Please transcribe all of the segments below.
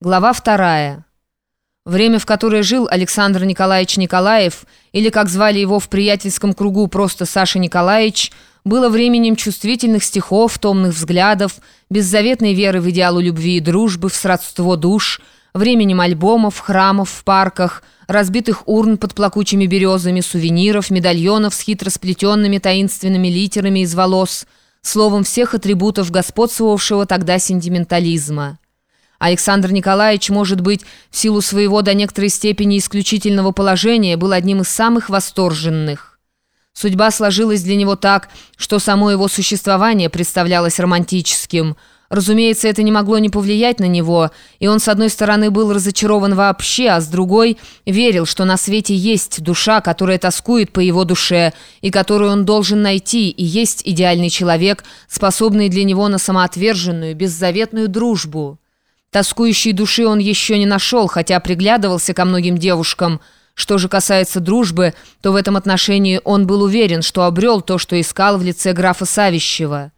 Глава вторая. Время, в которое жил Александр Николаевич Николаев, или, как звали его в приятельском кругу, просто Саша Николаевич, было временем чувствительных стихов, томных взглядов, беззаветной веры в идеалу любви и дружбы, в сродство душ, временем альбомов, храмов в парках, разбитых урн под плакучими березами, сувениров, медальонов с хитро сплетенными таинственными литерами из волос, словом, всех атрибутов господствовавшего тогда сентиментализма. Александр Николаевич, может быть, в силу своего до некоторой степени исключительного положения, был одним из самых восторженных. Судьба сложилась для него так, что само его существование представлялось романтическим. Разумеется, это не могло не повлиять на него, и он, с одной стороны, был разочарован вообще, а с другой верил, что на свете есть душа, которая тоскует по его душе, и которую он должен найти, и есть идеальный человек, способный для него на самоотверженную, беззаветную дружбу». Тоскующей души он еще не нашел, хотя приглядывался ко многим девушкам. Что же касается дружбы, то в этом отношении он был уверен, что обрел то, что искал в лице графа Савищева.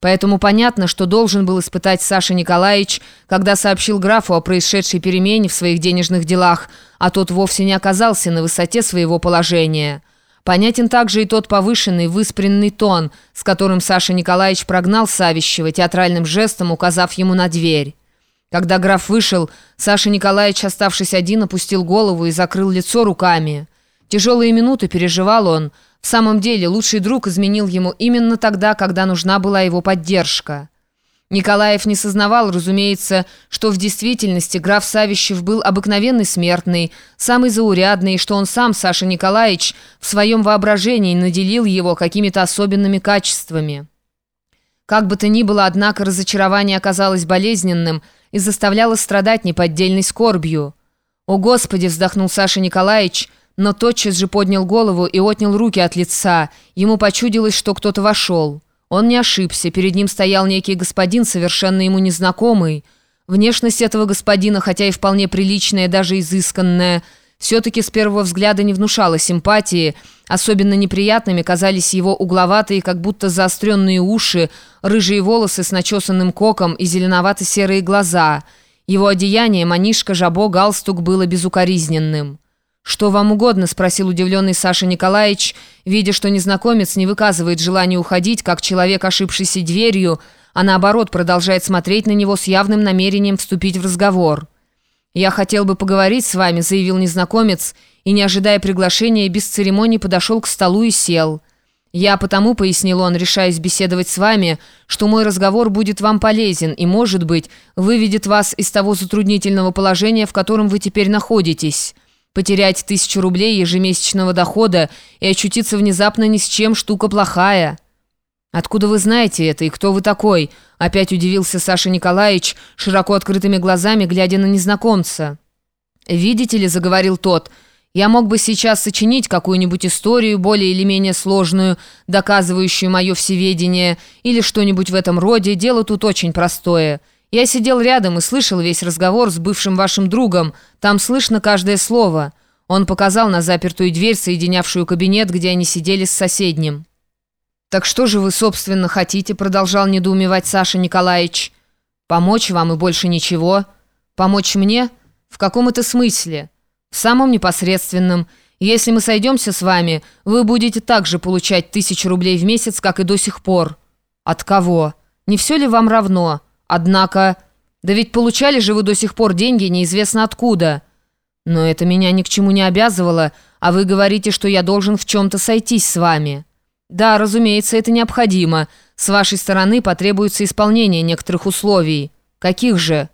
Поэтому понятно, что должен был испытать Саша Николаевич, когда сообщил графу о происшедшей перемене в своих денежных делах, а тот вовсе не оказался на высоте своего положения. Понятен также и тот повышенный, выспренный тон, с которым Саша Николаевич прогнал Савищева, театральным жестом указав ему на дверь. Когда граф вышел, Саша Николаевич, оставшись один, опустил голову и закрыл лицо руками. Тяжелые минуты переживал он. В самом деле, лучший друг изменил ему именно тогда, когда нужна была его поддержка. Николаев не сознавал, разумеется, что в действительности граф Савищев был обыкновенный смертный, самый заурядный, и что он сам, Саша Николаевич, в своем воображении наделил его какими-то особенными качествами. Как бы то ни было, однако, разочарование оказалось болезненным – и заставляла страдать неподдельной скорбью. «О, Господи!» – вздохнул Саша Николаевич, но тотчас же поднял голову и отнял руки от лица. Ему почудилось, что кто-то вошел. Он не ошибся, перед ним стоял некий господин, совершенно ему незнакомый. Внешность этого господина, хотя и вполне приличная, даже изысканная – все-таки с первого взгляда не внушала симпатии. Особенно неприятными казались его угловатые, как будто заостренные уши, рыжие волосы с начесанным коком и зеленовато-серые глаза. Его одеяние, манишка, жабо, галстук было безукоризненным. «Что вам угодно?» – спросил удивленный Саша Николаевич, видя, что незнакомец не выказывает желания уходить, как человек, ошибшийся дверью, а наоборот продолжает смотреть на него с явным намерением вступить в разговор. «Я хотел бы поговорить с вами», — заявил незнакомец, и, не ожидая приглашения, без церемоний подошел к столу и сел. «Я потому», — пояснил он, решаясь беседовать с вами, «что мой разговор будет вам полезен и, может быть, выведет вас из того затруднительного положения, в котором вы теперь находитесь. Потерять тысячу рублей ежемесячного дохода и очутиться внезапно ни с чем штука плохая». «Откуда вы знаете это и кто вы такой?» Опять удивился Саша Николаевич, широко открытыми глазами, глядя на незнакомца. «Видите ли», — заговорил тот, — «я мог бы сейчас сочинить какую-нибудь историю, более или менее сложную, доказывающую мое всеведение, или что-нибудь в этом роде. Дело тут очень простое. Я сидел рядом и слышал весь разговор с бывшим вашим другом. Там слышно каждое слово». Он показал на запертую дверь, соединявшую кабинет, где они сидели с соседним. «Так что же вы, собственно, хотите?» продолжал недоумевать Саша Николаевич. «Помочь вам и больше ничего. Помочь мне? В каком это смысле? В самом непосредственном. Если мы сойдемся с вами, вы будете также получать тысячу рублей в месяц, как и до сих пор». «От кого? Не все ли вам равно? Однако...» «Да ведь получали же вы до сих пор деньги неизвестно откуда». «Но это меня ни к чему не обязывало, а вы говорите, что я должен в чем-то сойтись с вами». «Да, разумеется, это необходимо. С вашей стороны потребуется исполнение некоторых условий. Каких же?»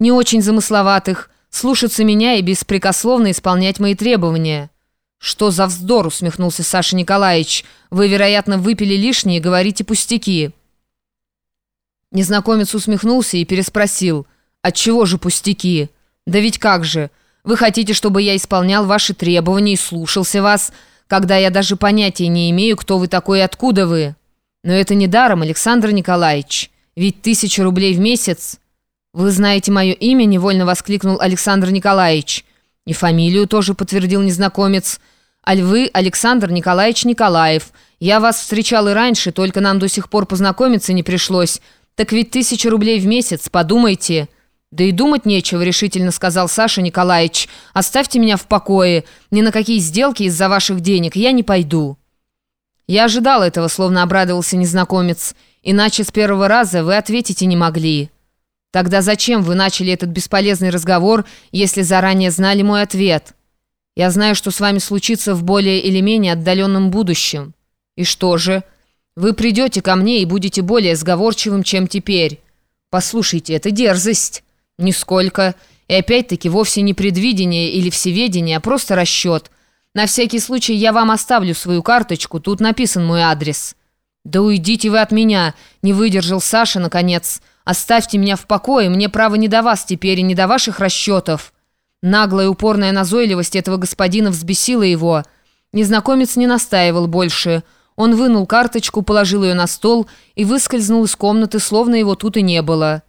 «Не очень замысловатых. Слушаться меня и беспрекословно исполнять мои требования». «Что за вздор?» — усмехнулся Саша Николаевич. «Вы, вероятно, выпили лишнее и говорите пустяки». Незнакомец усмехнулся и переспросил. «Отчего же пустяки?» «Да ведь как же? Вы хотите, чтобы я исполнял ваши требования и слушался вас?» Когда я даже понятия не имею, кто вы такой и откуда вы. Но это не даром, Александр Николаевич. Ведь тысяча рублей в месяц. Вы знаете мое имя, невольно воскликнул Александр Николаевич. И фамилию тоже подтвердил незнакомец. А львы Александр Николаевич Николаев. Я вас встречал и раньше, только нам до сих пор познакомиться не пришлось. Так ведь тысяча рублей в месяц, подумайте. «Да и думать нечего», — решительно сказал Саша Николаевич. «Оставьте меня в покое. Ни на какие сделки из-за ваших денег я не пойду». «Я ожидал этого», — словно обрадовался незнакомец. «Иначе с первого раза вы ответите не могли». «Тогда зачем вы начали этот бесполезный разговор, если заранее знали мой ответ?» «Я знаю, что с вами случится в более или менее отдаленном будущем». «И что же? Вы придете ко мне и будете более сговорчивым, чем теперь». «Послушайте, это дерзость». «Нисколько. И опять-таки вовсе не предвидение или всеведение, а просто расчет. На всякий случай я вам оставлю свою карточку, тут написан мой адрес». «Да уйдите вы от меня!» — не выдержал Саша, наконец. «Оставьте меня в покое, мне право не до вас теперь и не до ваших расчетов». Наглая упорная назойливость этого господина взбесила его. Незнакомец не настаивал больше. Он вынул карточку, положил ее на стол и выскользнул из комнаты, словно его тут и не было.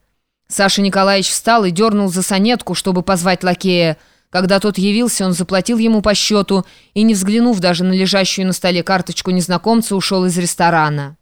Саша Николаевич встал и дернул за сонетку, чтобы позвать лакея. Когда тот явился, он заплатил ему по счету и, не взглянув даже на лежащую на столе карточку незнакомца, ушел из ресторана.